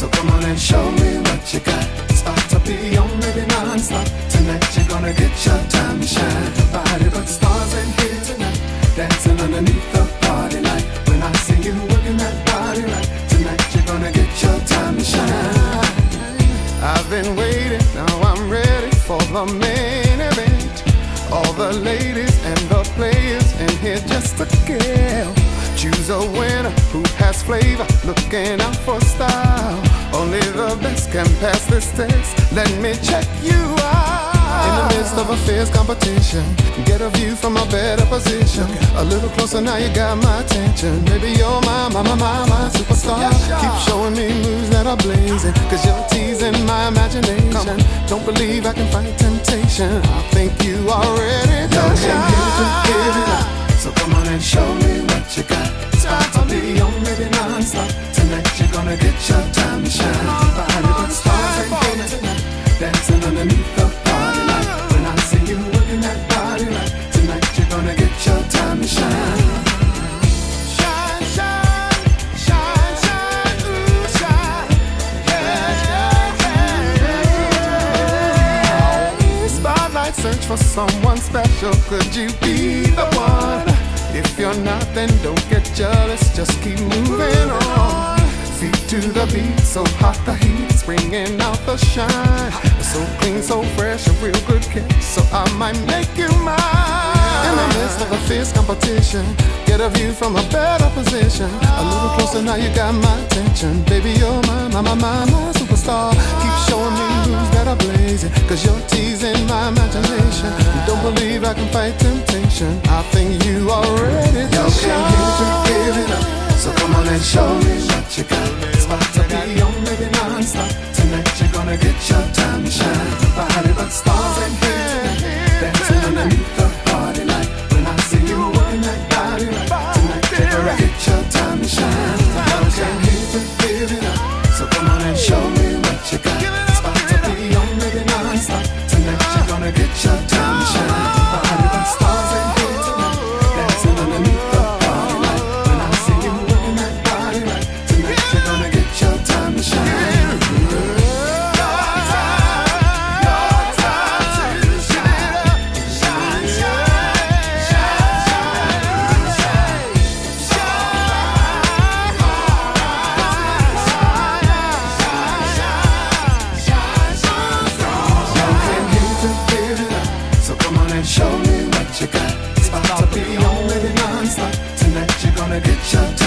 So come on and show me what you got. Start to be on, maybe non-stop. Tonight you're gonna get your time to shine. Body but stars in here tonight. Dancing underneath the party light. When I see you working that body right, tonight you're gonna get your time to shine. I've been waiting, now I'm ready for the main event. All the ladies and the players in here just to kill. Choose a winner who has flavor, looking out for style. Only the best can pass this test. Let me check you out. In the midst of a fierce competition, get a view from a better position. A little closer now, you got my attention. Baby, you're my, my, my, my, my superstar. Keep showing me moves that are blazing, cause you're teasing my imagination. Don't believe I can fight temptation. I think you already know. Give it up. So come on and show me what you got. It's about to be on, maybe non-stop. Tonight you're gonna get your search for someone special. Could you be the one? If you're not, then don't get jealous. Just keep moving on. Feet to the beat, so hot the heat's bringing out the shine. So clean, so fresh, a real good kick. So I might make you mine. Fierce competition, get a view from a better position. A little closer now, you got my attention. Baby, you're my, my, my, my, my superstar. Keep showing me moves that are blazing, cause you're teasing my imagination. Don't believe I can fight temptation. I think you already Yo, just came here to give it up. So come on and show me what you gonna get your time what you got. It's about to be on, maybe non-stop. Tonight you're gonna get your